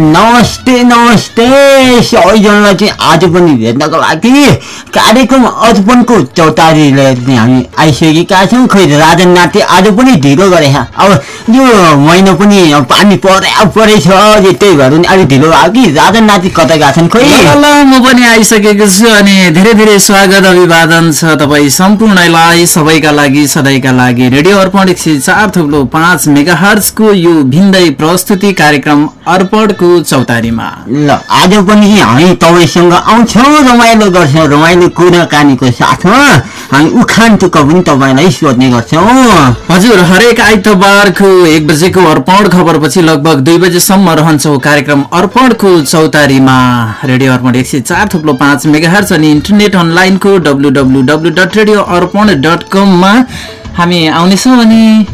नमस्ते नमस्ते सबैजनालाई चाहिँ आज पनि भेट्नको लागि कार्यक्रम अर्पणको चौतारीले चाहिँ हामी आइसकेका छौँ। खै राजन नाट्य आज पनि ढिलो गरे अब यो महिना पनि पानी परे परेछ त्यही भएर पनि अलिक ढिलो भयो। कि राजन नाति कता गएको छन् खोइ? ल म पनि आइसकेको छु अनि धेरै धेरै स्वागत अभिवादन छ तपाईँ सम्पूर्णलाई सबैका लागि सधैँका लागि। रेडियो अर्पण एक सय चार थुप्रो पाँच मेगा हर्जको यो भिन्दै प्रस्तुति कार्यक्रम अर्पणको चौतारीमा। ल आज पनि हामी तपाईँसँग आउँछौँ रमाइलो गर्छौँ रमाइलो कुराकानीको साथमा हामी उखान टुक्क पनि तपाईँलाई सोध्ने गर्छौँ। हजुर हरेक आइतबारको एक बजेको अर्पण खबरपछि लगभग दुई बजेसम्म रहन्छौ कार्यक्रम अर्पणको चौतारीमा। रेडियो अर्पण एक सय चार थुप्रो पाँच मेगाहर्च अनि इन्टरनेट अनलाइनको W W W dot radio Arpan dot कममा हामी आउनेछौँ अनि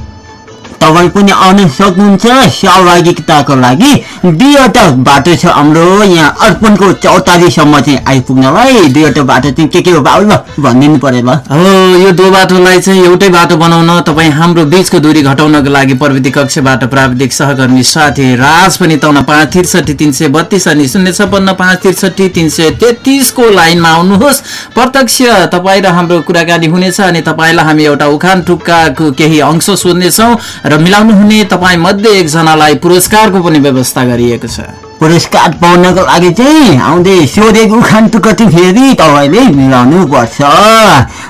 तपाईँ पनि आउन सक्नुहुन्छ। सहभागिताको लागि दुईवटा बाटो छ हाम्रो। यहाँ अर्पणको चौतारीसम्म चाहिँ आइपुग्नलाई दुईवटा बाटो चाहिँ के के हो बाबु? भनिदिनु पऱ्यो ल। हो यो दो बाटोलाई चाहिँ एउटै बाटो बनाउन तपाईँ हाम्रो बिचको दूरी घटाउनको लागि प्रविधि कक्षबाट प्राविधिक सहकर्मी साथी राज पनि तौन पाँच त्रिसठी तिन सय बत्तिस अनि शून्य छपन्न पाँच त्रिसठी तिन सय तेत्तिसको लाइनमा आउनुहोस्। प्रत्यक्ष तपाईँ र हाम्रो कुराकानी हुनेछ अनि तपाईँलाई हामी एउटा उखान टुक्काको केही अंश सोध्नेछौँ। र मिलाउनु हुने तपाईँ मध्ये एकजनालाई पुरस्कारको पनि व्यवस्था गरिएको छ। पुरस्कार पाउनको लागि चाहिँ आउँदै सोधेको टुक्क चाहिँ फेरि तपाईँले मिलाउनु पर्छ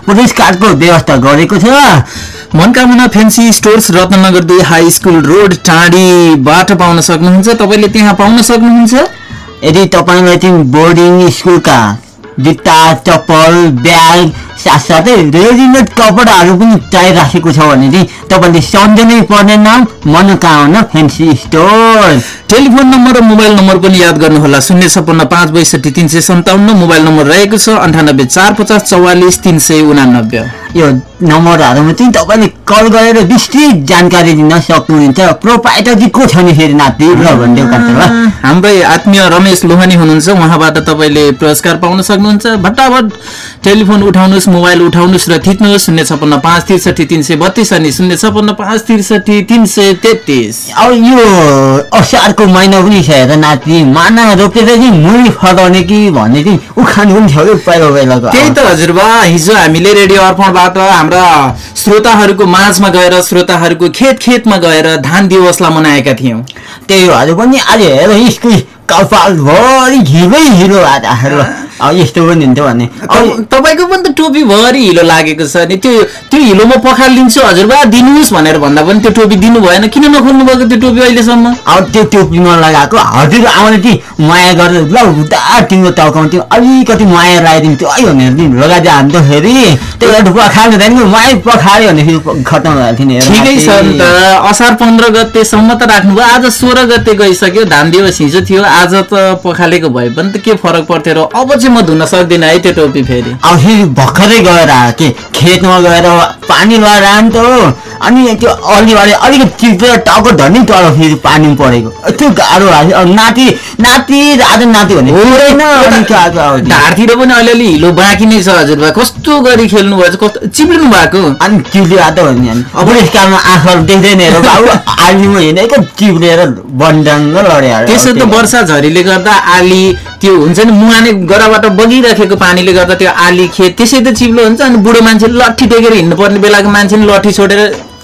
पुरस्कारको व्यवस्था गरेको छ। मनकामना फेन्सी स्टोर्स रत्नगर दुई हाई स्कुल रोड टाँडीबाट पाउन सक्नुहुन्छ। तपाईँले त्यहाँ पाउन सक्नुहुन्छ? यदि तपाईँलाई चाहिँ बोर्डिङ स्कुलका जुत्ता चप्पल ब्याग साथसाथै रेडिमेड कपडाहरू पनि चाहिराखेको छ भने चाहिँ तपाईँले सम्झनै पर्ने नाम Manokamana fancy store telephone number र मोबाइल नम्बर पनि याद गर्नुहोला। शून्य छप्पन्न पाँच बैसठी तिन सय सन्ताउन्न मोबाइल नम्बर रहेको छ अन्ठानब्बे चार पचास चौवालिस तिन सय उनानब्बे। यो नम्बरहरूमा चाहिँ तपाईँले कल गरेर विस्तृत जानकारी दिन सक्नुहुन्छ। प्रोपाइटर चाहिँ को छ नि फेरि नाति? ल हाम्रै आत्मीय रमेश लोहानी हुनुहुन्छ। उहाँबाट तपाईँले पुरस्कार पाउन सक्नुहुन्छ। भट्टाभट टेलिफोन उठाउनुहोस् मोबाइल उठाउनुहोस् र थिच्नुहोस् शून्य छप्पन्न पाँच त्रिसठी तिन सय बत्तिस अनि शून्य छप्पन्न पाँच त्रिसठी तिन सय तेत्तिस। अब यो असारको महिना पनि छ हेर नाति माना रोपेर चाहिँ मुली फलाउने कि भन्ने चाहिँ उखान पनि छ कि पहिला पहिलाको त्यही त हजुरबा हिजो हामीले रेडियो अर्पणबाट हाम्रा श्रोताहरूको माझमा गएर श्रोताहरूको खेत खेतमा गएर धान दिवसलाई मनाएका थियौँ। त्यही भएर पनि आज हेर स्कुल कपालभरि घिमै हिरो आएर यस्तो पनि हुन्थ्यो भने। तपाईँको पनि त टोपी भरि हिलो लागेको छ नि। त्यो त्यो हिलो म पखालिदिन्छु। हजुरबा दिनुहोस् भनेर भन्दा पनि त्यो टोपी दिनु भएन। किन नखोल्नु भएको त्यो टोपी अहिलेसम्म? अब त्यो टोपी नलगाएको। हजुर आउने कि माया गरेर ल हुँदा तिम्रो टाउकोमा त्यो अलिकति माया लगाइदिन्थ्यो है भनेर नि लगाइदियो। फेरि त्यो एउटा पखाल्नु थियो नि। माया पखाल्यो भने फेरि भएको थियो ठिकै छ नि त। असार पन्ध्र गतेसम्म त राख्नुभयो। आज सोह्र गते गइसक्यो। धान दिवस हिजो थियो। आज त पखालेको भए पनि त के फरक पर्थ्यो र अब चाहिँ म धुन सक्दिनँ है त्यो टोपी फेरि अब फेरि भर्खरै गएर के खेतमा गएर पानी लगाएर आयो नि त हो अनि त्यो अलिबारी अलिकति चिप्लेर टाउको धनी तर फेरि पानी परेको। यस्तो गाह्रो लाग्यो। अब नाति नाति राजा नाति भने ढाडतिर पनि अलिअलि हिलो बाँकी नै छ हजुरबा कस्तो गरी खेल्नु भएछ कस्तो चिप्लिनु भएको? अनि चिप्ले आएको भने अनि। अब पुरस्कारमा आँखाहरू देख्दैन हेर बाबु आर्मीमा हिँडेको चिप्लेर बन्डाङ्ग लड्यो त्यसो त वर्षा झरीले गर्दा आली त्यो हुन्छ नि मुहाने गराबाट बगिराखेको पानीले गर्दा त्यो आली खेत त्यसै त चिप्लो हुन्छ। अनि बुढो मान्छे लट्ठी टेकेर हिँड्नु पर्ने बेलाको मान्छे नि लट्ठी छोडेर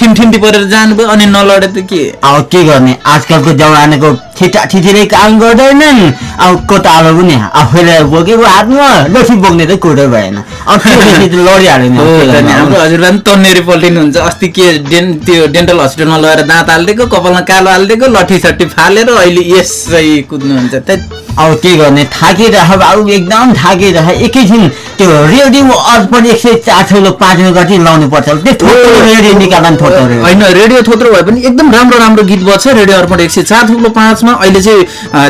ठिमठिम्टी परेर जानुभयो अनि नलडे त के? अब के गर्ने? आजकलको जमानाको छिटा छिटिरै काम गर्दैनन्। अब कोतालो पनि आफैले बोकेको हातमा। लसी बोक्ने त कुरो भएन। अब लडिहाल्यो हाम्रो। हजुरबा पनि तन्नेरी पल्टिनुहुन्छ। अस्ति के डेन त्यो डेन्टल हस्पिटलमा लगेर दाँत हालिदिएको कपालमा कालो हालिदिएको लट्ठी सट्ठी फालेर अहिले यसै कुद्नुहुन्छ। त्यही अब के गर्ने? थाकिरह बाबु एकदम थाकिरह। एकैछिन त्यो रेडियो अर्पण एक सय चार ठुलो पाँचमा गति लाउनु पर्छ। त्यो निकाल्दा रेडियो। होइन रेडियो थोत्रो भए पनि एकदम राम्रो राम्रो गीत बज्छ रेडियो अर्पण एक सय चार थुप्रो पाँचमा। अहिले चाहिँ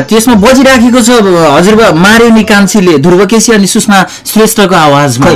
त्यसमा बजिराखेको छ हजुरबा मारेनी कान्छीले ध्रुव केसी अनि सुषमा श्रेष्ठको आवाजमा।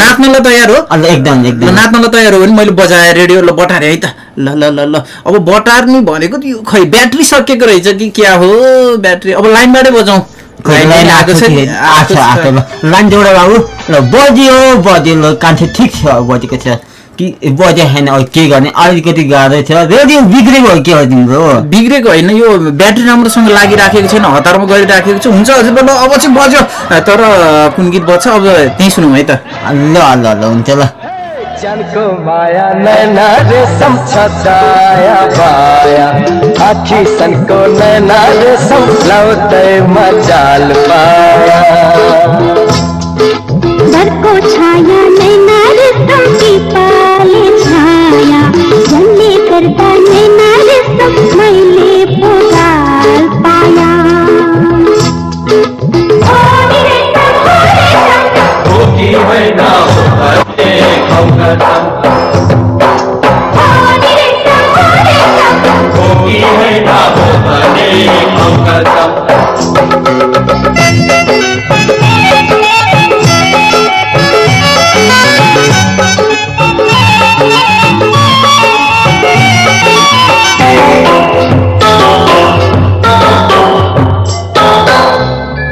नाच्नलाई तयार हो। एकदम एकदम। नाच्नलाई तयार हो भने मैले बजाएँ रेडियो ल बटारे है त। ल ल ल ल। अब बटार्ने भनेको त यो खै ब्याट्री सकिएको रहेछ कि क्या हो ब्याट्री? अब लाइनबाटै बजाउँ। खै, लाइन आएको छ नि, आएको छ आएको ल लाइन जोड बाबु ल बज्यो बज्यो ल कान्छे ठिक छ बजेको छ। कि बजे छैन अब के गर्ने? अलिकति गाह्रो छ रेडियो बिग्रेको हो के हो तिम्रो बिग्रेको होइन यो ब्याट्री राम्रोसँग लागिराखेको छैन हतारमा गरिराखेको छ। हुन्छ हजुर ल अब चाहिँ बज्यो। तर कुन गीत बज्छ? अब त्यहीँ सुनौँ है त। ल ल ल हुन्छ ल। जनको माया नैना रेशम छचाया पाया आखी सनको नैना रेशम लौटे मजाल पाया घरको छाया नैना रेशम की पाले छाया। जन्ने करता नैना रेशम मैले पुगाल पाया।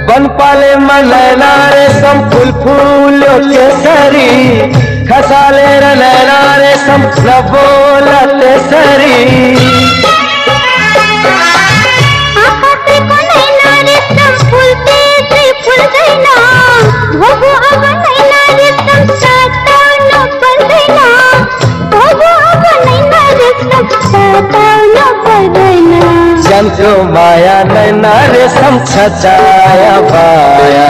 बन पाले नैना रेशम फूल फूलो केसरी खसाले र नैना रेशम बोलते सरी। भोगो अब नैना रेशम सताउनु पर्दैन भोगो अब नैना रेशम सताउनु पर्दैन जनको माया नैना रेशम छचाया पाया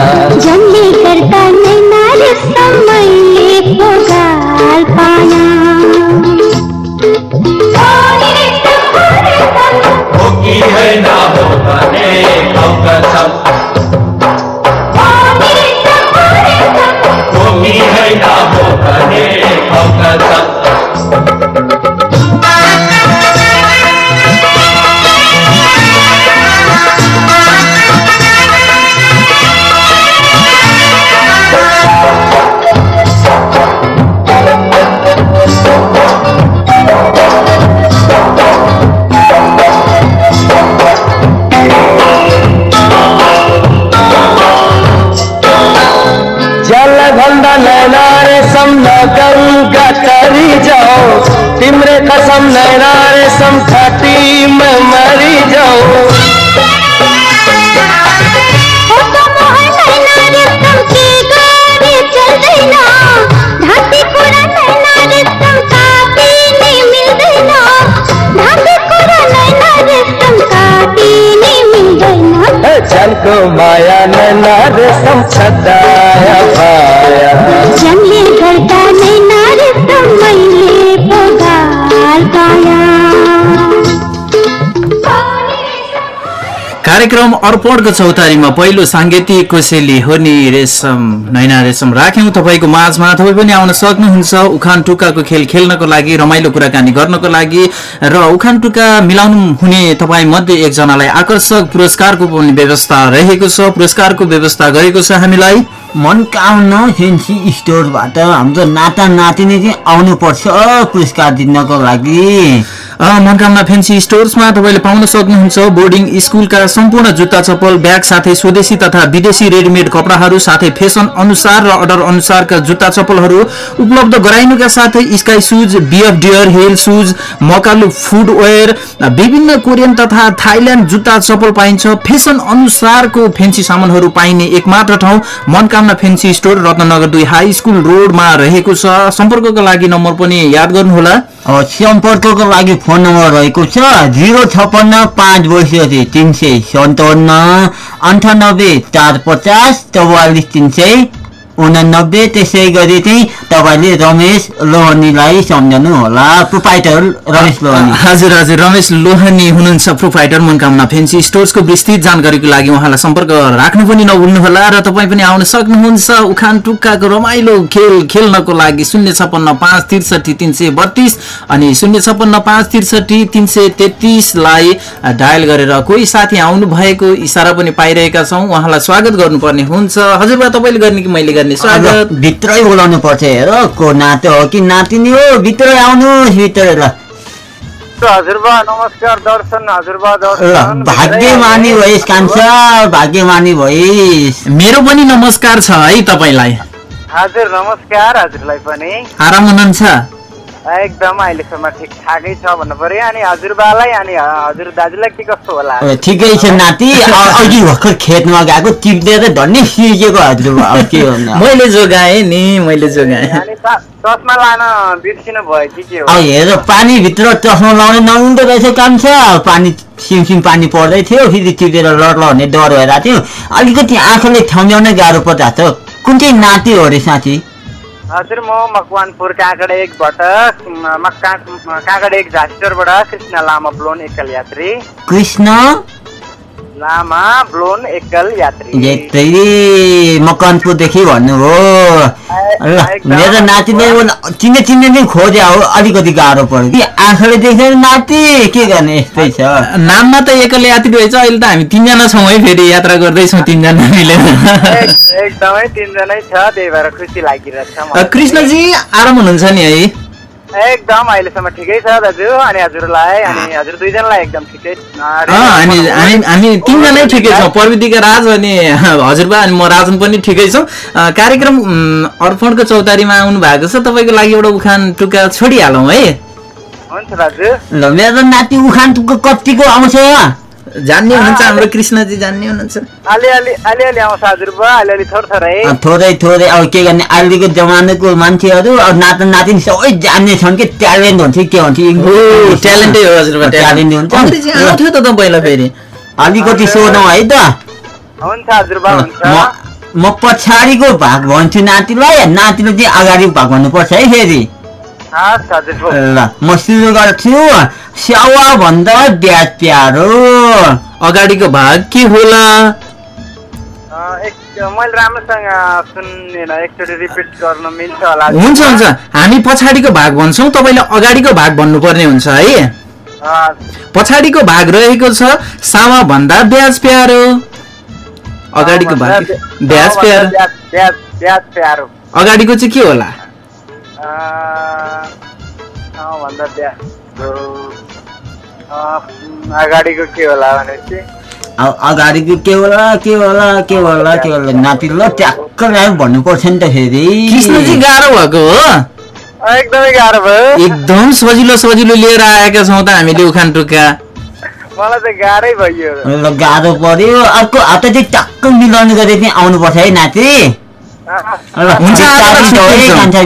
कार्यक्रम अर्पणको चौतारीमा पहिलो साङ्गीतिक कोसेली हो नि रेशम नैना रेशम राख्यौँ। तपाईँको माझमा तपाईँ पनि आउन सक्नुहुन्छ। उखान टुक्काको खेल खेल्नको लागि रमाइलो कुराकानी गर्नको लागि। र उखान टुक्का मिलाउनु हुने तपाईँ मध्ये एकजनालाई आकर्षक पुरस्कारको पनि व्यवस्था रहेको छ। पुरस्कारको व्यवस्था गरेको छ हामीलाई। मनकामना फेन्सी स्टोरबाट हाम्रो नाता नातिनी चाहिँ आउनुपर्छ पुरस्कार जित्नको लागि। मनकामना फेन्सी स्टोर्समा तपाईँले पाउन सक्नुहुन्छ। बोर्डिङ स्कुलका सम्पूर्ण जुत्ता चप्पल ब्याग साथै स्वदेशी तथा विदेशी रेडिमेड कपडाहरू साथै फेसन अनुसार र अर्डर अनुसारका जुत्ता चप्पलहरू उपलब्ध गराइनुका साथै sky shoes BF deer hill shoes Makalu footwear विभिन्न कोरियन तथा थाइल्यान्ड जुत्ता चप्पल पाइन्छ। फेसन अनुसारको फेन्सी सामानहरू पाइने एकमात्र ठाउँ मनकामना फेन्सी स्टोर रत्नगर दुई हाई स्कुल रोडमा रहेको छ। सम्पर्कको लागि नम्बर पनि याद गर्नुहोला। सम्पर्कको लागि फोन नम्बर रहेको छ जिरो छप्पन्न पाँच बैसठी तिन सय सन्ताउन्न अन्ठानब्बे चार पचास चौवालिस तिन सय उनानब्बे त्यसै गरी चाहिँ तपाईँले रमेश लोहनीलाई सम्झनु होला। प्रोपाइटर रमेश लोहनी। हजुर हजुर रमेश लोहानी हुनुहुन्छ प्रोभाइडर मनकामना फेन्सी स्टोर्सको विस्तृत जानकारीको लागि उहाँलाई सम्पर्क राख्नु पनि नभुल्नुहोला र तपाईँ पनि आउन सक्नुहुन्छ उखान टुक्काको रमाइलो खेल खेल्नको लागि शून्य छपन्न पाँच त्रिसठी तिन सय बत्तिस अनि शून्य छपन्न पाँच त्रिसठी तिन सय तेत्तिसलाई डायल गरेर कोही साथी आउनु भएको इसारा पनि पाइरहेका छौँ। उहाँलाई स्वागत गर्नुपर्ने हुन्छ। हजुरबा तपाईँले गर्ने कि मैले गर्ने? स्वागत। भित्रै बोलाउनु पर्छ हेर को नातो हो कि नातिनी हो? भित्रै आउनुहोस् भित्रै ल। भाग्यमानी भइस् कान्छ भाग्यमानी भइस्। मेरो पनि नमस्कार छ है तपाईँलाई। हजुर नमस्कार हजुरलाई पनि। आराम हुनुहुन्छ? एकदम अहिलेसम्म ठिकठाकै छ भन्नु पर्यो। अनि हजुरबालाई अनि हजुर दाजुलाई के कस्तो होला? ठिकै छ नाति। अ- अघि भर्खर खेतमा गएको टिप्दै त धन्नै सिकेको हजुर के मैले जोगाएँ नि मैले जोगाएँ। चस्मा लान बिर्सिनु भयो कि के हो? हेर पानीभित्र चस्मा लाउने नहुँदो रहेछ काम छ। पानी सिमसिम पानी पर्दै थियो फेरि टिपेर लड भन्ने डर भइरहेको थियो। अलिकति आँखाले ठम्ब्याउनै गाह्रो पर्दा त कुन चाहिँ नाति हो अरे साथी? हजुर म मकवानपुर काँगड एकबाट म- मक्का काँगड एक झासिटरबाट कृष्ण लामा ब्लोन एकल यात्री। कृष्ण? लामा ब्लोन एकल यात्री। यतै मकनपुरदेखि भन्नुभयो ल मेरो नातिले चिन्ने चिन्ने नै खोज्या हो अलिकति गाह्रो पर्यो कि आँखाले देख्दैन नाति के गर्ने यस्तै छ? नाममा त एकल यात्री रहेछ अहिले त हामी तिनजना छौँ है फेरि यात्रा गर्दैछौँ तिनजना मिलेर। एक- एकदमै तिनजनै छ त्यही भएर खुसी लागिरहेछ। कृष्णजी आराम हुनुहुन्छ नि है? एकदम अहिलेसम्म ठिकै छ दाजु। अनि हजुरलाई अनि हजुर दुईजनालाई एकदम ठिकै हामी तिनजनै ठिकै छौँ। प्रविधिका राज अनि हजुरबा अनि म राजन पनि ठिकै छौँ। कार्यक्रम अर्पणको चौतारीमा आउनु भएको छ। तपाईँको लागि एउटा उखान टुक्का छोडिहालौँ है। हुन्छ दाजु। ल मेरो नाति उखान तुक्को कतिको आउँछ। जान्ने हुनुहुन्छ हाम्रो कृष्णजी जान्ने हुनुहुन्छ। थोर थोरै। अब के गर्ने अहिलेको जमानाको मान्छेहरू अब नाता नातिनी सबै जान्ने छन् कि ट्यालेन्ट हुन्छ कि ओ ट्यालेन्टै हो हजुरबा ट्यालेन्ट। हुन्छ। आउँथ्यो त त पहिला फेरि। अलिकति सोधौँ है त। हुन्छ हजुरबा हुन्छ। म पछाडिको भाग भन्छु नातिलाई नातिले चाहिँ अगाडिको भाग भन्नुपर्छ है फेरि। हजुर ल म सुरु गर्छु। स्यावा भन्दा ब्याज प्यारो अगाडिको भाग के होला? हुन्छ हुन्छ। हामी पछाडिको भाग भन्छौँ। तपाईँले अगाडिको भाग भन्नुपर्ने हुन्छ है। पछाडिको भाग रहेको छ सामा भन्दा ब्याज प्यारो। अगाडिको भाग ब्याज प्यारो। अगाडिको चाहिँ के होला? भन्दा अँ, अगाडिको के होला भनेपछि अब अगाडिको के होला के होला के होला के होला नाति ल ट्याक्क ल्यायो भन्नुपर्छ नि त फेरि गाह्रो भएको हो एकदमै गाह्रो भयो एकदम सजिलो सजिलो लिएर आएका छौँ त हामीले उखान टुक्का मलाई चाहिँ गाह्रै भइयो ल गाह्रो पर्यो अर्को हप्ता चाहिँ टक्क मिलाउने गरी चाहिँ आउनुपर्छ है नाति ल हुन्छ,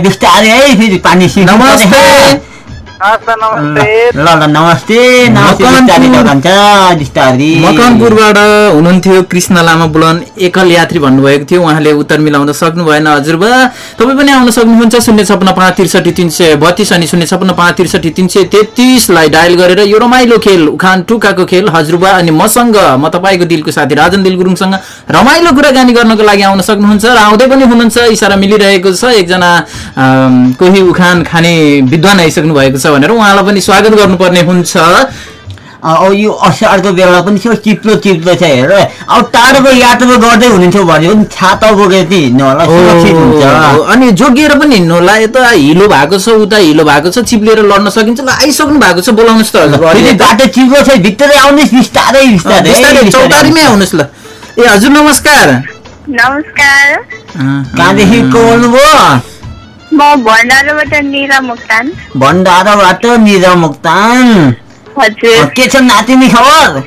बिस्तारै है, फेरि पानी सिक्नु नमस्ते ल ल नमस्ते मकनपुरबाट हुनुहुन्थ्यो कृष्ण लामा बुलन एकल यात्री भन्नुभएको थियो उहाँले उत्तर मिलाउन सक्नु भएन हजुरबा तपाईँ पनि आउन सक्नुहुन्छ शून्य छपन्न पाँच त्रिसठी तिन सय बत्तिस अनि शून्य छपन्न पाँच त्रिसठी तिन सय तेत्तिसलाई डायल गरेर यो रमाइलो खेल उखान टुकाको खेल हजुरबा अनि मसँग म तपाईँको दिलको साथी राजन दिल गुरुङसँग रमाइलो कुराकानी गर्नको लागि आउन सक्नुहुन्छ र आउँदै पनि हुनुहुन्छ इसारा मिलिरहेको छ एकजना कोही उखान खाने विद्वान आइसक्नु भएको छ भनेर उहाँलाई पनि स्वागत गर्नुपर्ने हुन्छ। अब यो असारको बेला पनि त्यो चिप्लो चिप्लो छ हेर। अब टाढोको यात्रा गर्दै हुनुहुन्थ्यो भने पनि छाता बोकेर चाहिँ हिँड्नु होला सुरक्षित हुन्छ। अनि जोगिएर पनि हिँड्नु होला यता हिलो भएको छ उता हिलो भएको छ चिप्लिएर लड्न सकिन्छ ल आइसक्नु भएको छ बोलाउनुहोस् त। बाटो चिप्लो छ भित्रै आउनुहोस् बिस्तारै बिस्तारै। चौतारीमै आउनुहोस् ल। ए हजुर नमस्कार। नमस्कार। अँ, कहाँदेखि को बोल्नुभयो म भण्डाराबाट निरा मुक्तान। भण्डाराबाट निरा मुक्तान। हजुर। के छ नातिनी खबर?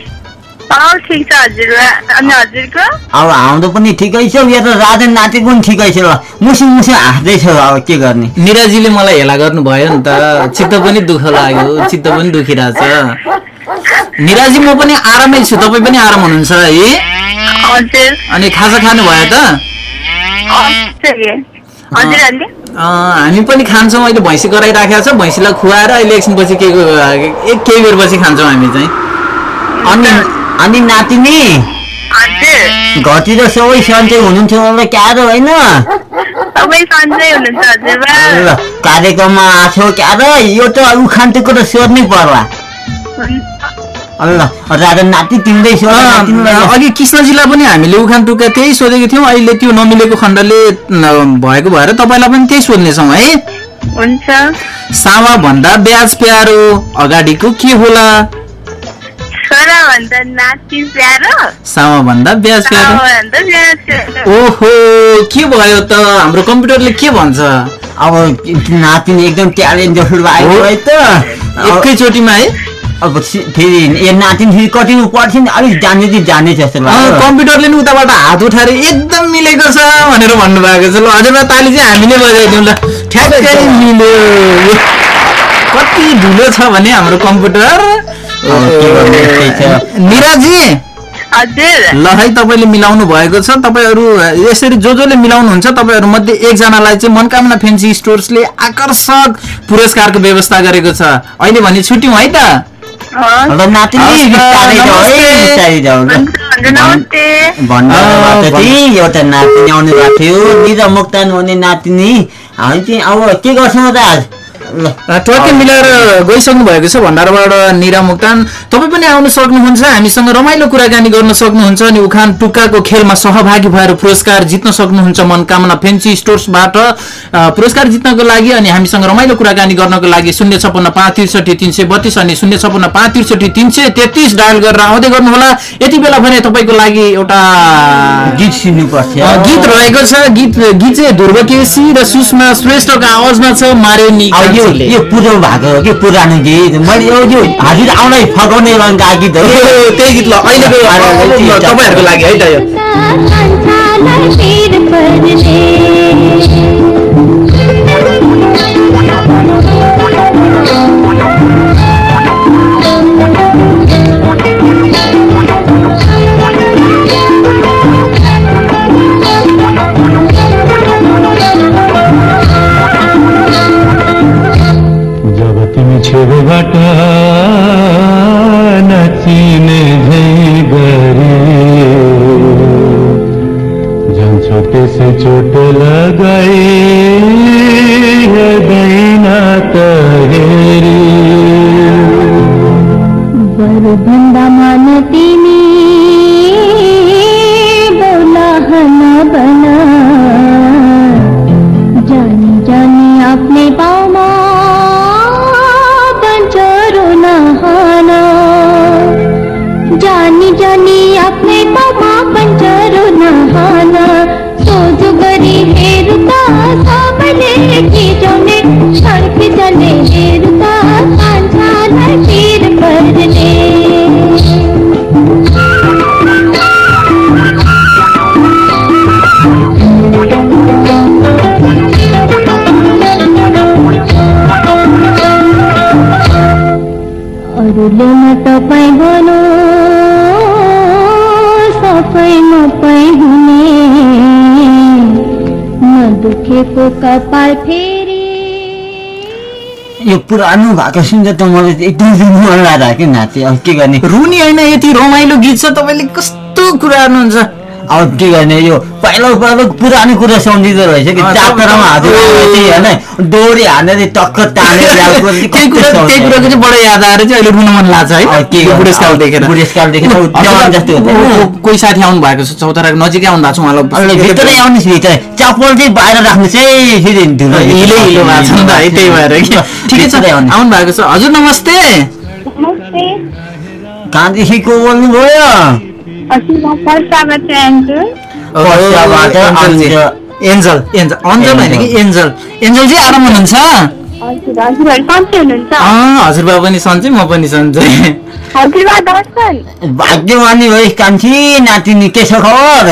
अँ ठिक छ हजुर। अनि हजुरको? अब हाम्रो पनि ठिकै छ यो त राजा नातिको पनि ठिकै छ। ल मुसु मुसु हाँस्दैछ अब के गर्ने? निराजीले मलाई हेला गर्नुभयो नि त। चित्त पनि दुःख लाग्यो चित्त पनि दुखिरहेछ। निराजी म पनि आरामै छु। तपाईँ पनि आराम हुनुहुन्छ है? अनि खाजा खानुभयो त? हामी पनि खान्छौँ अहिले भैँसी गराइराखेको छ भैँसीलाई खुवाएर अहिले एकछिनपछि के एक केही बेरपछि खान्छौँ हामी चाहिँ। अनि अनि नातिनी? हजुर घरतिर सबै सन्चै हुनुहुन्छ होला क्या र होइन कार्यक्रममा आएको क्या र यो त उखान टुक्को त सोध्नै पर्ला। अघि कृष्णजीलाई पनि हामीले उखान टुक्का त्यही सोधेको थियौँ। अहिले त्यो नमिलेको खण्डले भएको भएर तपाईँलाई पनि त्यही सोध्नेछौँ है। हुन्छ। सामा भन्दा ब्याज प्यारो अगाडिको के होला? छोरा भन्दा नाति प्यारो? सामा भन्दा ब्याज प्यारो। ओहो के भयो त? हाम्रो कम्प्युटरले के भन्छ? अब नातिनी एकदम ट्यालेन्ट जस्तो भएको है त। एकैचोटिमा है। अब फेरि नातिनी फेरि कटिङ पढ्छ नि अलिक जाने चाहिँ जाने जस्तो कम्प्युटरले नि उताबाट हात उठाएर एकदम मिलेको छ भनेर भन्नुभएको छ। ल हजुरलाई ताली चाहिँ हामीले बजाइदिउँ ल। ठ्याक्कै मिल्यो। कति ढिलो छ भने हाम्रो कम्प्युटर? निराजी हजुर। ल है तपाईँले मिलाउनु भएको छ। तपाईँहरू यसरी जो जसले मिलाउनुहुन्छ तपाईँहरू मध्ये एकजनालाई चाहिँ मनकामना फेन्सी स्टोर्सले आकर्षक पुरस्कारको व्यवस्था गरेको छ। अहिले भने छुट्यौँ है त। नातिनी बिस्तारै जाऊ है। बिस्तारै जाऊ एउटा नातिनी आउनु भएको थियो निरा मुक्तान हुने नातिनी। हामी चाहिँ अब के गर्छौँ त आज? ट्वाक्कै मिलाएर गइसक्नु भएको छ भण्डारबाट निरा मुक्तान। तपाईँ पनि आउन सक्नुहुन्छ हामीसँग रमाइलो कुराकानी गर्न सक्नुहुन्छ अनि उखान टुक्काको खेलमा सहभागी भएर पुरस्कार जित्न सक्नुहुन्छ मनकामना फेन्सी स्टोर्सबाट। पुरस्कार जित्नको लागि अनि हामीसँग रमाइलो कुराकानी गर्नको लागि शून्य छपन्न पाँच त्रिसठी तिन सय बत्तिस अनि शून्य छपन्न पाँच त्रिसठी तिन सय तेत्तिस डायल गरेर आउँदै गर्नुहोला। यति बेला भने तपाईँको लागि एउटा गीत सुन्नुपर्छ अ, गीत रहेको छ। गीत गीत चाहिँ ध्रुव केसी र सुषमा श्रेष्ठको आवाजमा छ मारे अब यो यो पुरो भएको हो कि पुरानो गीत? मैले यो यो हजुर आउँदै फगाउने रङका गीत हो। कि। त्यही गीत ल अहिलेको तपाईँहरूको लागि है त यो तिमी छेउबाट नचिने झै गरे जान्छौ त्यसै चोट लगाए हेर्दैन त हेरी बरु कपाल यो पुरानो भएको सुन्दा त मलाई एकदम मन लाग्दा कि नाति अब के गर्ने? रुनी होइन यति रमाइलो गीत छ तपाईँले कस्तो कुरा गर्नुहुन्छ? अब के गर्ने यो पहिलो पहिलो पुरानो कुरा सम्झिँदो रहेछ कि तपाईँ- हात होइन। डोरी हानेर टक्क तानेर त्यही कुरा त्यही कुराको चाहिँ बडो याद आएर चाहिँ अहिले रुन मन लाग्छ है? बुढेसकाल देखेर। बुढेसकाल देखेर जवान जस्तो कोही साथी आउनु भएको छ चौताराको नजिकै आउनु भएको छ उहाँलाई भित्रै आउनुहोस् भित्र चप्पल चाहिँ बाहिर राख्नु चाहिँ फेरि हिलो हिलो भएको छ नि त है त्यही भएर कि। ठिकै छ। आउनु। भएको छ। हजुर नमस्ते। नमस्ते। कहाँदेखि को बोल्नुभयो एन्जल। एन्जल। एन्जल। अन्जल होइन कि एन्जल। एन्जल चाहिँ आराम हुनुहुन्छ? हजुरबा पनि सन्चै म पनि सन्चै। भाग्यमानी भए कान्छी नातिनी के छ खबर?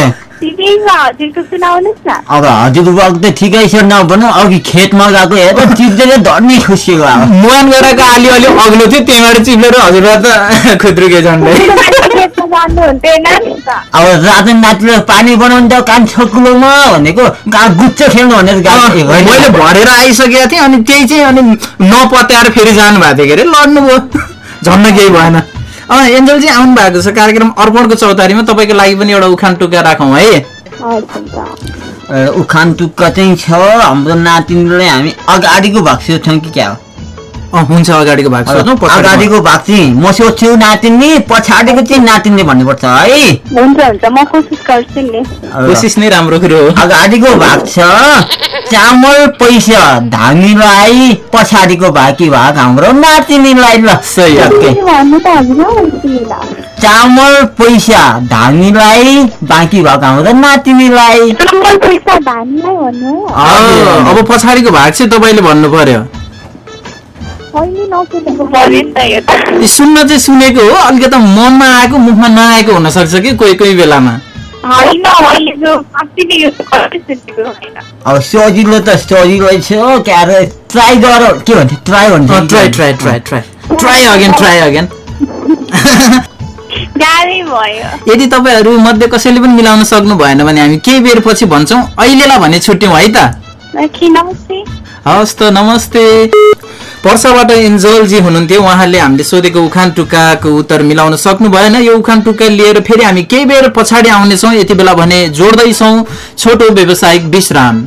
अब हजुरबाको त ठिकै छ नभनौँ अघि खेतमा गएको हेर चिप्लेर धर्मी खुसिएको अब मुहान गएर अलि अलि अग्लो थियो त्यहाँबाट चिप्लेर हजुरबा त खुद्रुके झन्डै अब राजा नातिले पानी बनाउनु त कान छकुलोमा भनेको कहाँ गुच्छ खेल्नु भनेर। मैले भरेर आइसकेको थिएँ अनि त्यही चाहिँ अनि नपत्याएर फेरि जानु भएको थियो के अरे लड्नुभयो झन्न केही भएन अँ एन्जल चाहिँ आउनु भएको छ। कार्यक्रम अर्पणको चौतारीमा तपाईँको लागि पनि एउटा उखान टुक्का राखौँ है। उखान टुक्का चाहिँ छ। हाम्रो नातिनीलाई हामी अगाडिको भएको छौँ कि क्या हो? हुन्छ अगाडिको भाग सोध्नु अगाडिको भाग। चाहिँ म सोध्छु नातिनी पछाडिको चाहिँ नातिनले भन्नुपर्छ है? हुन्छ हुन्छ म कोसिस गर्छु नि। कोसिस नै राम्रो कुरो हो। अगाडिको भाग छ चामल पैसा धामीलाई पछाडिको बाँकी भाग हाम्रो नातिनीलाई ल। सही चामल पैसा धामीलाई बाँकी भाग हाम्रो नातिनीलाई। धानीलाई अब पछाडिको भाग चाहिँ तपाईँले भन्नु पर्यो। सुन्न चाहिँ सुनेको हो अलिकति मनमा आएको मुखमा नआएको हुनसक्छ कि कोही कोही बेलामा? अब सजिलो त सजिलै छ क्या अरे ट्राई गर के भन्छ ट्राई भन्छ कि? Try try try try. Try again try again. यदि तपाईँहरू मध्ये कसैले पनि मिलाउन सक्नु भएन भने हामी केही बेर पछि भन्छौँ अहिलेलाई भने छुट्यौँ है त। कि नमस्ते। हवस् त नमस्ते। पर्साबाट इन्जलजी हुनुहुन्थ्यो। उहाँले हामीले सोधेको उखान टुक्काको उत्तर मिलाउन सक्नु भएन यो उखान टुक्का लिएर फेरि हामी केही बेर पछाडि आउनेछौँ। यति बेला भने जोड्दैछौँ। छोटो व्यावसायिक विश्राम।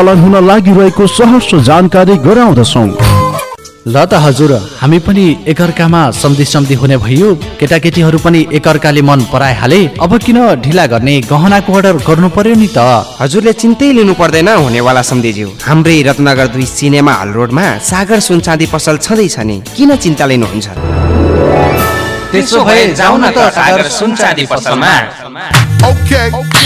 सञ्चालन हुन लागिरहेको सहर्ष जानकारी गराउँदछौँ। ल त हजुर हामी पनि एकअर्कामा सम्धि सम्धि हुने भयो। केटाकेटीहरू पनि एकअर्काले मन पराइहाले। अब किन ढिला गर्ने गहनाको अर्डर गर्नु पर्यो नि त? हजुरले चिन्तै लिनु पर्दैन हुनेवाला सम्धिज्यू। हाम्रै रत्नगर दुई सिनेमा हल रोडमा सागर सुनचाँदी पसल छँदैछ नि। किन चिन्ता लिनुहुन्छ? त्यसो भए जाउँ न त सागर सुनचाँदी पसलमा।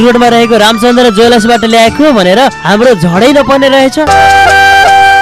रोडमा रहेको रामचन्द्र ज्वेलर्सबाट ल्याएको भनेर हाम्रो झडै नपर्ने रहेछ।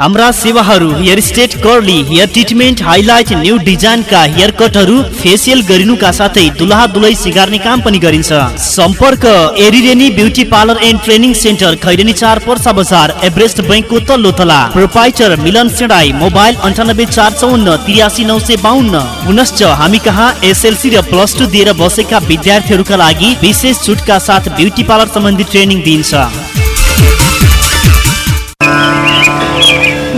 हाम्रा सेवाहरू hair straight curly hair treatment highlight new डिजाइनका hair कटहरू फेसियल गरिनुका साथै दुलहा दुलै सिगार्ने काम पनि गरिन्छ। सम्पर्क एरिरेनी beauty parlour and training centre Khaireni चार पर्सा बजार एभरेस्ट बैङ्कको तल्लो तला प्रोपाइटर मिलन सेडाई मोबाइल अन्ठानब्बे चार चौन्न त्रियासी नौ सय बाहन्न पुनश्च हामी कहाँ एसएलसी र प्लस टू दिएर बसेका विद्यार्थीहरूका लागि विशेष छुटका साथ ब्युटी पार्लर सम्बन्धी ट्रेनिङ दिइन्छ।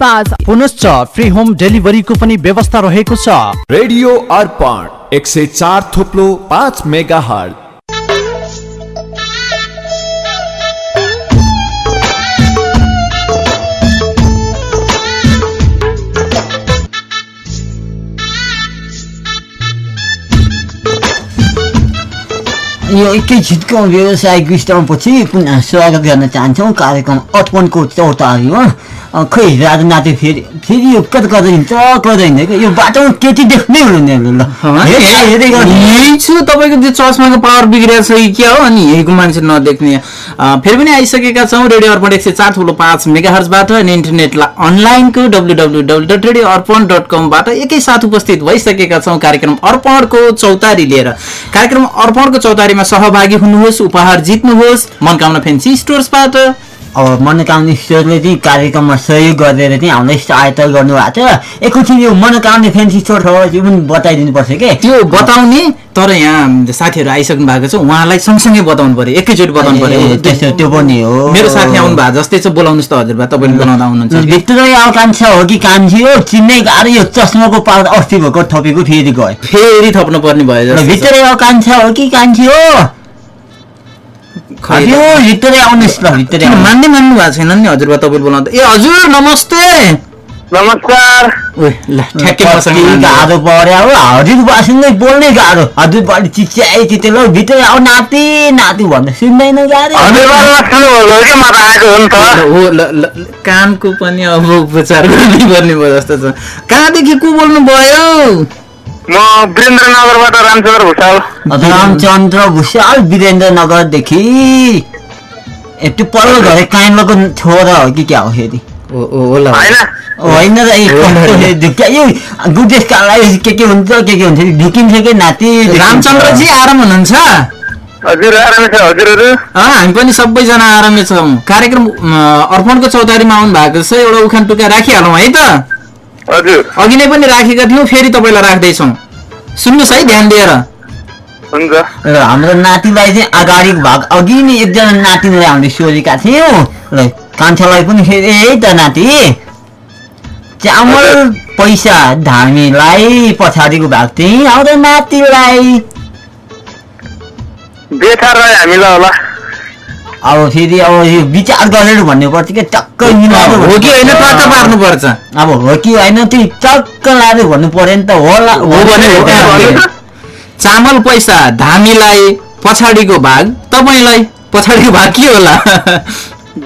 पाँच पुनश्च फ्री होम डेलिभरीको पनि व्यवस्था रहेको छ। रेडियो अर्पण एक सय चार थोप्लो पाँच मेगा हर्ट यो एकैछिटको व्यवसायिक विश्रामपछि पुनः स्वागत गर्न चाहन्छौँ? कार्यक्रम अर्पणको चौतारीमा। खै राजनाथी फेरि फेरि यो कता कता हिँड्छ कता हिँड्छ यो बाटोमा केटी देख्नै हुँदैन ल। यही छु तपाईँको त्यो चस्माको पावर बिग्रिएको छ कि क्या हो? अनि यहीको मान्छे नदेख्ने। फेरि पनि आइसकेका छौँ। रेडियो अर्पण एक सय चार ठुलो पाँच मेगाहर्जबाट अनि इन्टरनेटलाई अनलाइनको W W W dot radio Arpan dot कमबाट एकैसाथ उपस्थित भइसकेका छौँ। कार्यक्रम अर्पणको चौतारी लिएर। कार्यक्रम अर्पणको चौतारीमा सहभागी हुनुहोस् उपहार जित्नुहोस्। मनकामना फेन्सी स्टोर्सबाट। अब मनोकामना स्टोरले चाहिँ कार्यक्रममा सहयोग गरेर चाहिँ हामीलाई सहायता गर्नुभएको छ। एकैछिन यो मनोकामना फेन्सी स्टोर छ त्यो पनि बताइदिनु पर्छ के? त्यो बताउने तर यहाँ साथीहरू आइसक्नु भएको छ उहाँलाई सँगसँगै बताउनु पर्यो एकैचोटि बताउनु पर्यो। त्यसो त्यो पनि हो। मेरो साथी आउनु भएको जस्तै चाहिँ बोलाउनुहोस् त हजुरबा तपाईँले बोलाउँदा आउनुहुन्छ भित्रै आकाङ्क्षा हो कि कान्छी हो? चिन्नै गाह्रो यो चस्माको पावर अस्ति भएको थपेको फेरि गयो। फेरि थप्नु पर्ने भयो छ। भित्रै आकाङ्क्षा हो कि कान्छी हो? हजुर भित्रै आउनुहोस् ल भित्रै। मान्ने मान्नु भएको छैन नि हजुरबा तपाईँले बोलाउँदा। ए हजुर नमस्ते। नमस्कार। गाह्रो पर्यो हो। हजुरबासँगै बोल्नै गाह्रो। चिच्याइ चित्ते ल भित्रै आऊ नाति नाति भन्दा सुन्दैन गाह्रो। हो ल ल ल, कानको पनि अब उपचार गर्नै पर्ने भयो जस्तो छ। कहाँदेखि को बोल्नु भयो म वीरेन्द्रनगरबाट रामचन्द्र भुषाल। रामचन्द्र भुषाल वीरेन्द्रनगरदेखि त्यो पल्लो घरे काइमको छोरा हो कि क्या हो फेरि होइन। र यो गुडेसकालाई के के हुन्छ के के हुन्छ? ढुकिन्छ कि नाति? रामचन्द्रजी आराम हुनुहुन्छ? हजुर आरामै छ। हजुरहरू? अँ, हामी पनि सबैजना आरामै छौँ। कार्यक्रम अर्पणको चौतारीमा आउनु भएको छ एउटा उखान टुक्का राखिहालौँ है त। हजुर। अघि नै पनि राखेका थियौँ फेरि तपाईँलाई राख्दैछौँ। सुन्नुहोस् है ध्यान दिएर। र हाम्रो नातिलाई चाहिँ अगाडिको भाग अघि नै एकजना नातिलाई हामीले सोधेका थियौँ। र कान्छालाई पनि फेरि यही त नाति चामल पैसा धामीलाई पछाडिको भाग चाहिँ आउँछ नातिलाई बेथार रह्यो हामीलाई होला। अब फेरि अब यो विचार गरेर भन्नुपर्छ कि टक्क मिलाएर हो कि होइन टक्क पार्नुपर्छ। अब हो कि होइन त्यो टक्क लाएर भन्नु पर्यो नि त होला हो भने चामल पैसा धामीलाई पछाडिको भाग तपाईँलाई पछाडिको भाग के होला?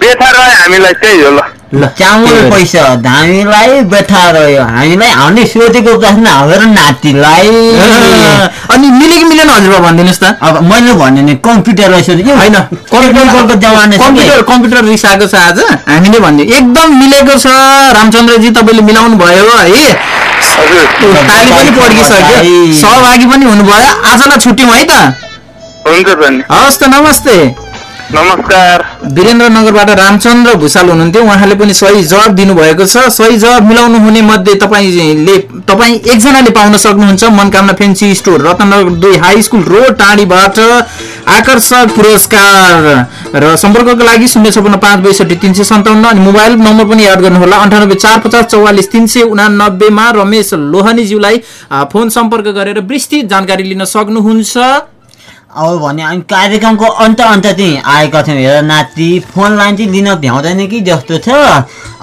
बेथार रह्यो हामीलाई त्यही हो ल ल चामल पैसा धामीलाई बेथा रह्यो हामीलाई हामीले सोधेको प्रश्न हाम्रो नातिलाई। अनि मिल्यो कि मिलेन हजुर भनिदिनुहोस् त। अब मैले भने नि कम्प्युटरलाई सोधेँ होइन टेक्निकलको जमाना कि? कम्प्युटर कम्प्युटर रिसाएको छ आज। हामीले भनिदियो एकदम मिलेको छ। रामचन्द्रजी तपाईँले मिलाउनु भयो है। ताली पनि पड्किसक्यो सहभागी पनि हुनुभयो। आजलाई छुट्यौँ है त। हवस् त नमस्ते। नमस्कार। वीरेन्द्रनगरबाट रामचन्द्र भूषाल हुनुहुन्थ्यो। उहाँले पनि सही जवाब दिनुभएको छ। सही जवाब मिलाउनु हुने मध्ये तपाईँले तपाईँ एकजनाले पाउन सक्नुहुन्छ। मनकामना फेन्सी स्टोर रत्नगर दुई हाई स्कुल रोड टाढीबाट आकर्षक पुरस्कार। र सम्पर्कको लागि शून्य छपन्न पाँच बैसठी तिन सय सन्ताउन्न अनि मोबाइल नम्बर पनि याद गर्नुहोला। अन्ठानब्बे चार पचास चौवालिस तिन सय उनानब्बेमा रमेश लोहनीज्यूलाई फोन सम्पर्क गरेर विस्तृत जानकारी लिन सक्नुहुन्छ। अब भने हामी कार्यक्रमको अन्त अन्त चाहिँ आएका छौँ हेर नाति फोन लाइन चाहिँ लिन भ्याउँदैन कि जस्तो छ।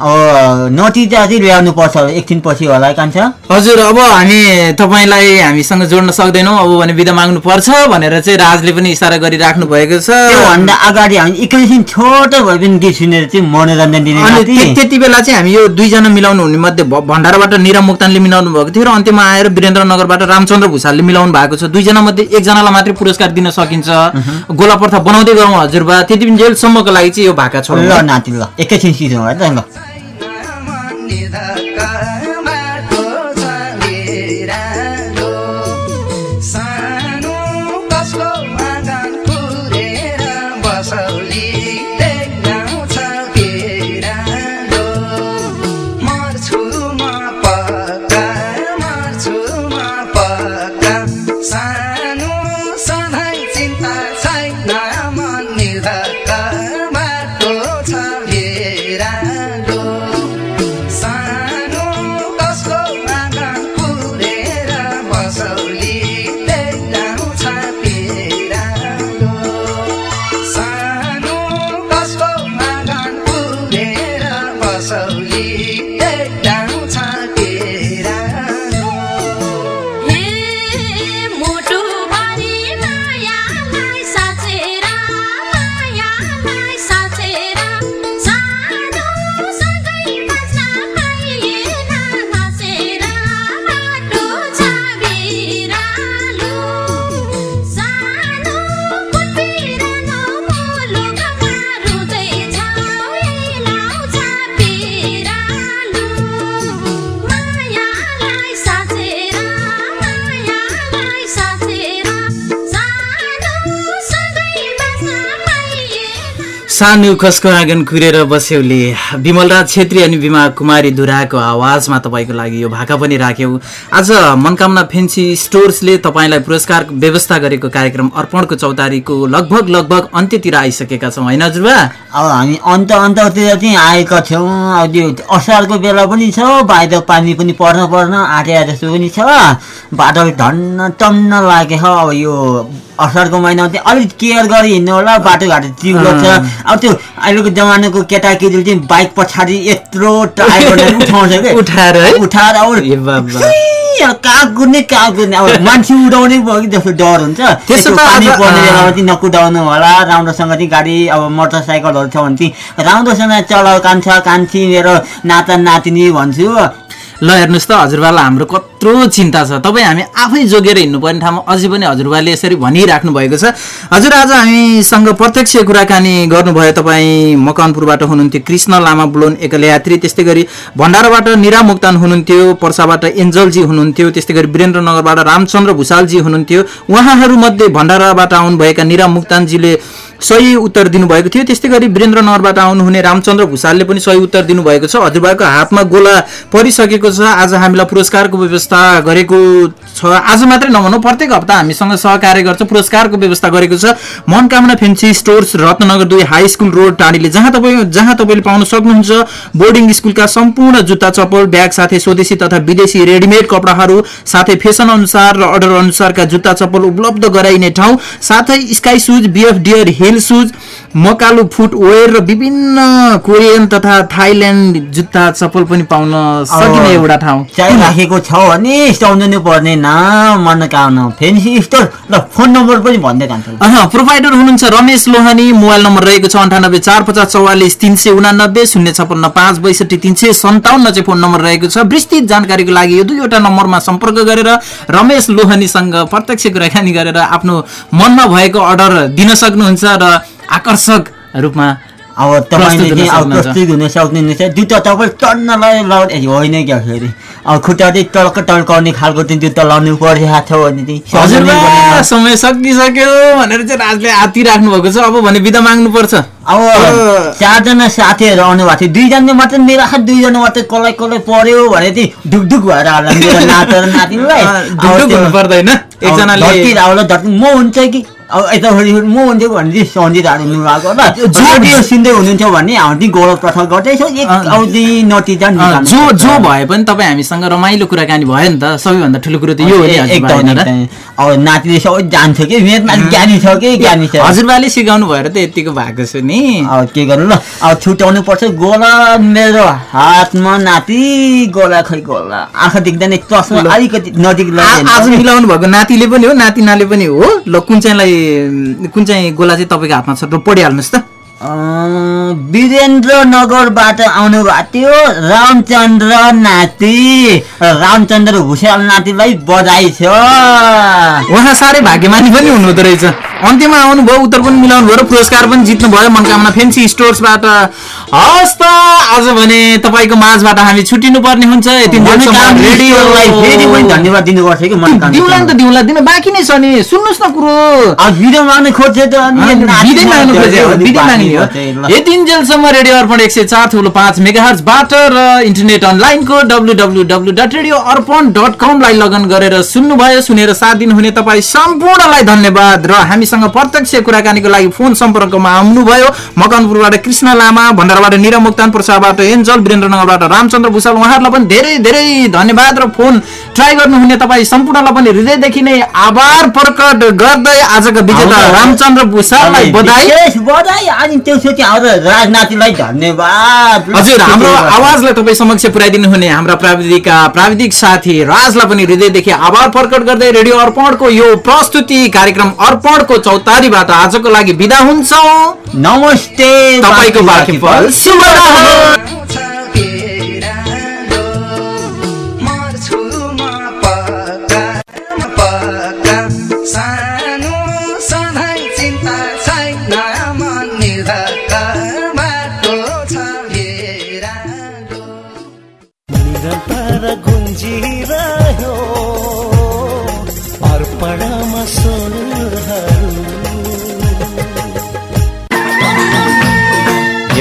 अब नतिजा चाहिँ ल्याउनु पर्छ एकछिन पछि होला कान्छ। हजुर अब हामी तपाईँलाई हामीसँग जोड्न सक्दैनौँ। अब भने बिदा माग्नु पर्छ भनेर चाहिँ राजले पनि इसारा गरिराख्नु भएको छ। त्योभन्दा अगाडि हामी एकैछिन छोटो भए पनि गीत सुनेर चाहिँ मनोरञ्जन दिने अनि त्यति बेला चाहिँ हामी यो दुईजना मिलाउनु हुने मध्ये भण्डाराबाट निरा मुक्तानले मिलाउनु भएको थियो र अन्त्यमा आएर वीरेन्द्रनगरबाट रामचन्द्र भूषालले मिलाउनु भएको छ। दुईजना मध्ये एकजनालाई मात्रै पुरस्कार दिन सकिन्छ? गोला प्रथा बनाउँदै गरौँ हजुरबा त्यति पनि जेलसम्मको लागि चाहिँ यो भाका छोडौँ। ल नाति ल। एकैछिन सिधौँ है त ल सानो खसको आँगन कुरेर बस्यौले। विमलराज छेत्री अनि बिमा कुमारी दुराको आवाजमा तपाईँको लागि यो भाका पनि राख्यौँ। आज मनकामना फेन्सी स्टोर्सले तपाईँलाई पुरस्कार व्यवस्था गरेको कार्यक्रम अर्पणको चौतारीको लगभग लगभग अन्त्यतिर आइसकेका छौँ होइन हजुरबा अब हामी अन्त अन्ततिर चाहिँ आएका छौँ। अब त्यो असारको बेला पनि छ बाहिर पानी पनि पर्न पर्न आँटे जस्तो पनि छ। बाटो धन्न टन्न लागेको छ अब यो असारको महिनामा चाहिँ अलिक केयर गरी हिँड्नु होला बाटोघाटो चिउलो छ। अब त्यो अहिलेको जमानाको केटाकेटीले चाहिँ बाइक पछाडि यत्रो टायर उठाउँछ क्या उठाएर? उठाएर कहाँ कुद्ने कहाँ कुद्ने अब मान्छे उडाउने भयो कि जस्तो डर हुन्छ। त्यसो त्यो त पानी पर्ने चाहिँ नकुदाउनु होला। राम्रोसँग चाहिँ गाडी अब मोटरसाइकलहरू छ भने चाहिँ राम्रोसँग चलाउ कान्छ कान्छी मेरो नाता नातिनी भन्छु। ल हेर्नुहोस् त हजुरबालाई हाम्रो कत्रो चिन्ता छ। तपाईँ हामी आफै जोगेर हिँड्नुपर्ने ठाउँमा अझै पनि हजुरबाले यसरी भनिराख्नु भएको छ। हजुर आज हामीसँग प्रत्यक्ष कुराकानी गर्नुभयो तपाईँ मकवानपुरबाट हुनुहुन्थ्यो कृष्ण लामा ब्लोन एकल यात्री त्यस्तै गरी भण्डाराबाट निरा मोक्तान हुनुहुन्थ्यो पर्साबाट एन्जलजी हुनुहुन्थ्यो त्यस्तै गरी वीरेन्द्रनगरबाट रामचन्द्र भूषालजी हुनुहुन्थ्यो। उहाँहरूमध्ये भण्डाराबाट आउनुभएका निरा मुक्तानजीले सही उत्तर दिनुभएको थियो। त्यस्तै गरी वीरेन्द्रनगरबाट आउनुहुने रामचन्द्र भूषालले पनि सही उत्तर दिनुभएको छ। हजुरबाको हातमा गोला परिसकेको छ। आज हामीलाई पुरस्कारको व्यवस्था गरेको छ। आज मात्रै नभनौँ प्रत्येक हप्ता हामीसँग सहकार्य गर्छ पुरस्कारको व्यवस्था गरेको छ। मनकामना फेन्सी स्टोर्स रत्नगर दुई हाई स्कुल रोड टाढीले जहाँ तपाईँ जहाँ तपाईँले पाउन सक्नुहुन्छ बोर्डिङ स्कुलका सम्पूर्ण जुत्ता चप्पल ब्याग साथै स्वदेशी तथा विदेशी रेडिमेड कपडाहरू साथै फेसन अनुसार र अर्डर अनुसारका जुत्ता चप्पल उपलब्ध गराइने ठाउँ साथै sky shoes BF deer hill Makalu footwear र विभिन्न कोरियन तथा थाइल्यान्ड जुत्ता चप्पल पनि पाउन सकिने एउटा ठाउँ। चाहिराखेको छ भने सम्झनु पर्ने नाम मनोकामना फेन्सी स्टोर ल फोन नम्बर पनि भन्दै जान्छ प्रोभाइडर हुनुहुन्छ रमेश लोहानी मोबाइल नम्बर रहेको छ अन्ठानब्बे चार पचास चौवालिस तिन सय उनानब्बे शून्य छपन्न पाँच बैसठी तिन सय सन्ताउन्न चाहिँ फोन नम्बर रहेको छ। विस्तृत जानकारीको लागि यो दुईवटा नम्बरमा सम्पर्क गरेर रमेश लोहानीसँग प्रत्यक्ष कुराकानी गरेर आफ्नो मनमा भएको अर्डर दिन सक्नुहुन्छ र आकर्षक रूपमा अब तपाईँले अब सक्नुहुन्छ। प्रस्तुत हुन सक्नुहुनेछ जुत्ता तपाईँ टन्नलाई लाउने होइन क्या फेरि। अब खुट्टा चाहिँ टल्क टल्काउने खालको चाहिँ जुत्ता लाउनु परिरहेको छ भने चाहिँ। समय सकिसक्यो भनेर चाहिँ राजले हाती राख्नु भएको छ। अब भने बिदा माग्नुपर्छ। अब चारजना साथीहरू आउनु भएको थियो। दुईजना मात्रै मेरो हात दुईजना मात्रै कसलाई कसलाई पर्यो भने चाहिँ ढुकढुक भएर होला मेरो नाता नातिनीलाई। ढुकढुक हुनु पर्दैन। एकजनाले म हुन्छ कि? अब यता म हुन्थ्यो भने चाहिँ सन्जित हाल्नु भएको ल रेडियो सुन्दै हुनुहुन्थ्यो भने हामी चाहिँ गौरव प्रसाद गर्दैछौँ। एक चाहिँ नतिजा जो। जो भए पनि तपाईँ हामीसँग रमाइलो कुराकानी भयो नि त। सबैभन्दा ठुलो कुरो त यो हो नि र? अब नातिले सबै जान्छ कि? मेरो नाति ज्ञानी छ कि? ज्ञानी छ। हजुरबाले सिकाउनु भएर त यतिको भएको छु नि। अब के गर्नु ल अब छुट्याउनु पर्छ। गोला मेरो हातमा नाति। गोला खै गोला? आँखा देख्दैन चस्मा। अलिकति नजिक आज मिलाउनु भएको नातिले पनि हो नातिनाले पनि हो। ल कुन चाहिँलाई कुन चाहिँ गोला चाहिँ तपाईँको हातमा छ र पढिहाल्नुहोस् त। अँ, वीरेन्द्र नगरबाट आउनु भएको थियो रामचन्द्र नाति। रामचन्द्र भुषाल नातिलाई बधाई छ। उहाँ साह्रै भाग्यमानी पनि हुनुहुँदो रहेछ। अन्त्यमा आउनुभयो उत्तर पनि मिलाउनु भयो र पुरस्कार पनि जित्नु भयो मनकामना फेन्सी स्टोर्सबाट हस् त आज भने तपाईँको माझबाट हामी छुट्टिनु पर्ने हुन्छ। यति धन्यवाद दिनुपर्छ कि मनोकामना दिउला नि त दिउला दिन बाँकी नै छ नि। सुन्नुहोस् न कुरो। अब भिडियो माग्नु खोज्छ त अनि अँ, नाति बिदै माग्नु खोज्यो। नाति बिदै माग्ने हो। बाँकी छ, ल। यति जेलसम्म रेडियो अर्पण एक सय चार थुलो पाँच मेगाहर्जबाट र इन्टरनेट अनलाइनको W W W dot radio Arpan dot कमलाई लगन गरेर सुन्नुभयो सुनेर साथ दिनुहुने तपाईँ सम्पूर्णलाई धन्यवाद। र हामीसँग प्रत्यक्ष कुराकानीको लागि फोन सम्पर्कमा आउनुभयो। मकनपुरबाट कृष्ण लामा भण्डाराबाट निरा मुक्तान प्रसादबाट एन्जल वीरेन्द्रनगरबाट रामचन्द्र भूषाल उहाँहरूलाई पनि धेरै धेरै धन्यवाद र फोन ट्राई गर्नुहुने तपाईँ सम्पूर्णलाई पनि हृदयदेखि नै आभार प्रकट गर्दै आजको विजेता। रामचन्द्र भूषाललाई बधाई। अनि त्यसपछि हाम्रो राजनातिलाई धन्यवाद। हजुर हाम्रो आवाजलाई तपाईँ समक्ष पुर्याइदिनु हुने हाम्रा प्राविधिकका प्राविधिक साथी राजलाई पनि हृदयदेखि आभार प्रकट गर्दै रेडियो अर्पणको यो प्रस्तुति कार्यक्रम अर्पणको चौतारीबाट आजको लागि विदा हुन्छौँ। नमस्ते तपाईँको बाँकी फल शुभ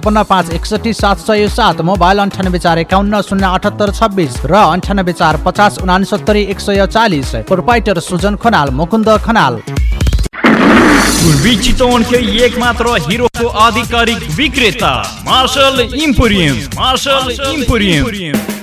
छपन्न पाँच एकसठी सात सय सात मोबाइल अन्ठानब्बे चार एकाउन्न शून्य अठहत्तर छब्बिस र अन्ठानब्बे चार पचास उनासत्तरी एक सय चालिस। प्रोपाइटर सुजन खनाल मुकुन्द खनाल। पूर्वी चितवन के एक मात्र हीरो आधिकारिक विक्रेता मार्शल इम्पोरियम मार्शल इम्पोरियम।